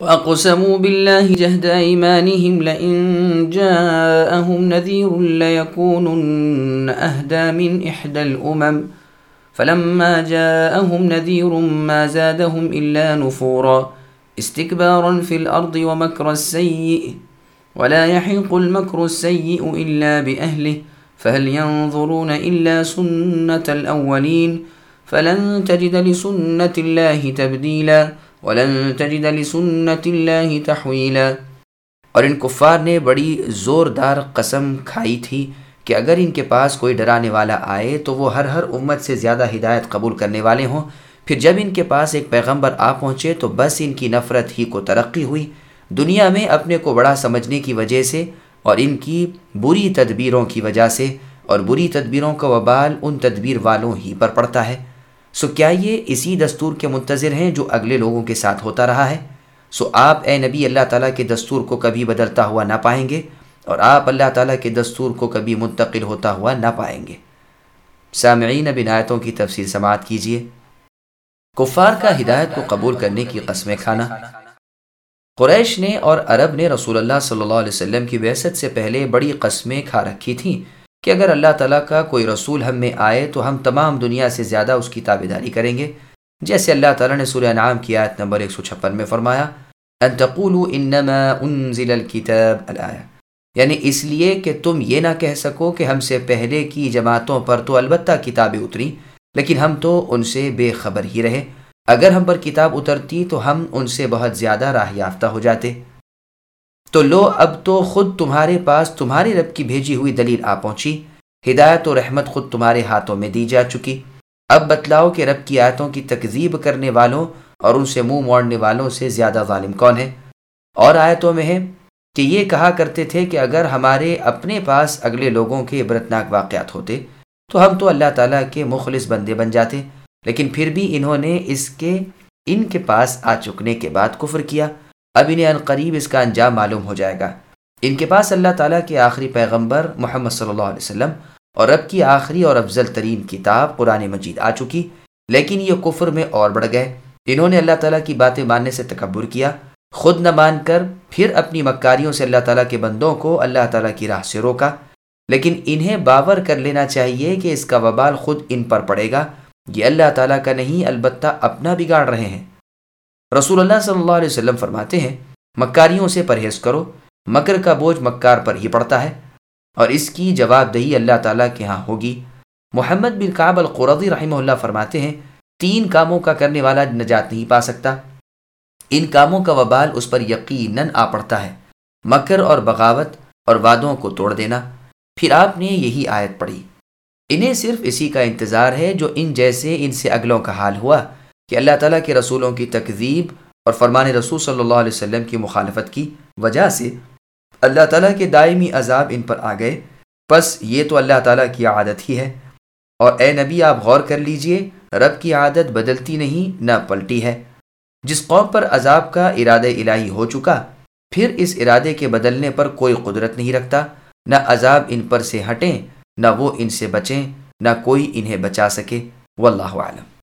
وَأَقْسَمُوا بِاللَّهِ جَهْدَ أَيْمَانِهِمْ لَئِن جَاءَهُمْ نَذِيرٌ لَيَكُونُنَّ أَهْدَى مِنْ إِحْدَى الْأُمَمِ. فَلَمَّا جَاءَهُمْ نَذِيرٌ مَا زَادَهُمْ إِلَّا نُفُورًا. اسْتِكْبَارًا فِي الْأَرْضِ وَمَكْرَ السَّيِّئِ وَلَا يَحِيقُ الْمَكْرُ السَّيِّئُ إِلَّا بِأَهْلِهِ. فَهَلْ يَنظُرُونَ إِلَّا سُنَّةَ الْأَوَّلِينَ؟ فَلَن تَجِدَ لِسُنَّةِ اللَّهِ تَبْدِيلًا. ولن تجد لسنت اللہ تحویلا۔ اور ان کفار نے بڑی زوردار قسم کھائی تھی کہ اگر ان کے پاس کوئی ڈرانے والا آئے تو وہ ہر ہر امت سے زیادہ ہدایت قبول کرنے والے ہوں۔ پھر جب ان کے پاس ایک پیغمبر آ پہنچے تو بس ان کی نفرت ہی کو ترقی ہوئی۔ دنیا میں اپنے کو بڑا سمجھنے کی وجہ سے اور ان کی بری تدبیروں کی وجہ سے، اور بری تدبیروں کا وبال ان تدبیر والوں ہی پر پڑتا ہے۔ سو کیا یہ اسی دستور کے منتظر ہیں جو اگلے لوگوں کے ساتھ ہوتا رہا ہے؟ سو آپ اے نبی اللہ تعالیٰ کے دستور کو کبھی بدلتا ہوا نہ پائیں گے اور آپ اللہ تعالیٰ کے دستور کو کبھی منتقل ہوتا ہوا نہ پائیں گے۔ سامعین بنایتوں کی تفصیل سماعت کیجیے۔ کفار کا ہدایت کو قبول کرنے کی قسمیں کھانا۔ قریش نے اور عرب نے رسول اللہ صلی اللہ علیہ وسلم کی ویست سے پہلے بڑی قسمیں کھا رکھی تھیں۔ کہ اگر اللہ تعالیٰ کا کوئی رسول ہم میں آئے تو ہم تمام دنیا سے زیادہ اس کی تابے داری کریں گے۔ جیسے اللہ تعالیٰ نے سورہ نعام کی آیت نمبر 156 میں فرمایا، ان تقولوا انما انزل الكتاب الآیہ یعنی اس لیے کہ تم یہ نہ کہہ سکو کہ ہم سے پہلے کی جماعتوں پر تو البتہ کتابیں اتری لیکن ہم تو ان سے بے خبر ہی رہے۔ اگر ہم پر کتاب اترتی تو ہم ان سے بہت زیادہ راہ یافتہ ہو جاتے۔ تو لو اب تو خود تمہارے پاس تمہاری رب کی بھیجی ہوئی دلیل آ پہنچی۔ ہدایت و رحمت خود تمہارے ہاتھوں میں دی جا چکی۔ اب بتلاؤ کہ رب کی آیتوں کی تکذیب کرنے والوں اور ان سے منہ موڑنے والوں سے زیادہ ظالم کون ہے اور آیتوں میں ہے کہ یہ کہا کرتے تھے کہ اگر ہمارے اپنے پاس اگلے لوگوں کے عبرتناک واقعات ہوتے، تو ہم تو اللہ تعالیٰ کے مخلص بندے بن جاتے۔ لیکن پھر بھی انہوں نے اس کے، ان کے پاس آ چکنے کے بعد کفر کیا۔ اب انہیں قریب اس کا انجام معلوم ہو جائے گا۔ ان کے پاس اللہ تعالیٰ کے آخری پیغمبر محمد صلی اللہ علیہ وسلم اور اب کی آخری اور افضل ترین کتاب قرآن مجید آ چکی، لیکن یہ کفر میں اور بڑھ گئے۔ انہوں نے اللہ تعالیٰ کی باتیں ماننے سے تکبر کیا۔ خود نہ مان کر پھر اپنی مکاریوں سے اللہ تعالیٰ کے بندوں کو اللہ تعالیٰ کی راہ سے روکا۔ لیکن انہیں باور کر لینا چاہیے کہ اس کا وبال خود ان پر پڑے گا۔ یہ اللہ تعالیٰ کا نہیں، البتہ اپنا بگاڑ رہے ہیں۔ رسول اللہ صلی اللہ علیہ وسلم فرماتے ہیں، مکاریوں سے پرہیز کرو، مکر کا بوجھ مکار پر ہی پڑتا ہے۔ اور اس کی جواب دہی اللہ تعالیٰ کے ہاں ہوگی۔ محمد بن کعب القرضی رحمہ اللہ فرماتے ہیں، تین کاموں کا کرنے والا نجات نہیں پا سکتا۔ ان کاموں کا وبال اس پر یقیناً آ پڑتا ہے۔ مکر اور بغاوت اور وعدوں کو توڑ دینا۔ پھر آپ نے یہی آیت پڑھی۔ انہیں صرف اسی کا انتظار ہے جو ان جیسے ان سے اگلوں کا حال ہوا۔ کہ اللہ تعالیٰ کے رسولوں کی تکذیب اور فرمان رسول صلی اللہ علیہ وسلم کی مخالفت کی وجہ سے اللہ تعالیٰ کے دائمی عذاب ان پر آ گئے۔ بس یہ تو اللہ تعالیٰ کی عادت ہی ہے۔ اور اے نبی، آپ غور کر لیجیے، رب کی عادت بدلتی نہیں، نہ پلٹی ہے۔ جس قوم پر عذاب کا ارادہ الہی ہو چکا، پھر اس ارادے کے بدلنے پر کوئی قدرت نہیں رکھتا۔ نہ عذاب ان پر سے ہٹیں، نہ وہ ان سے بچیں، نہ کوئی انہیں بچا سکے۔ واللہ عالم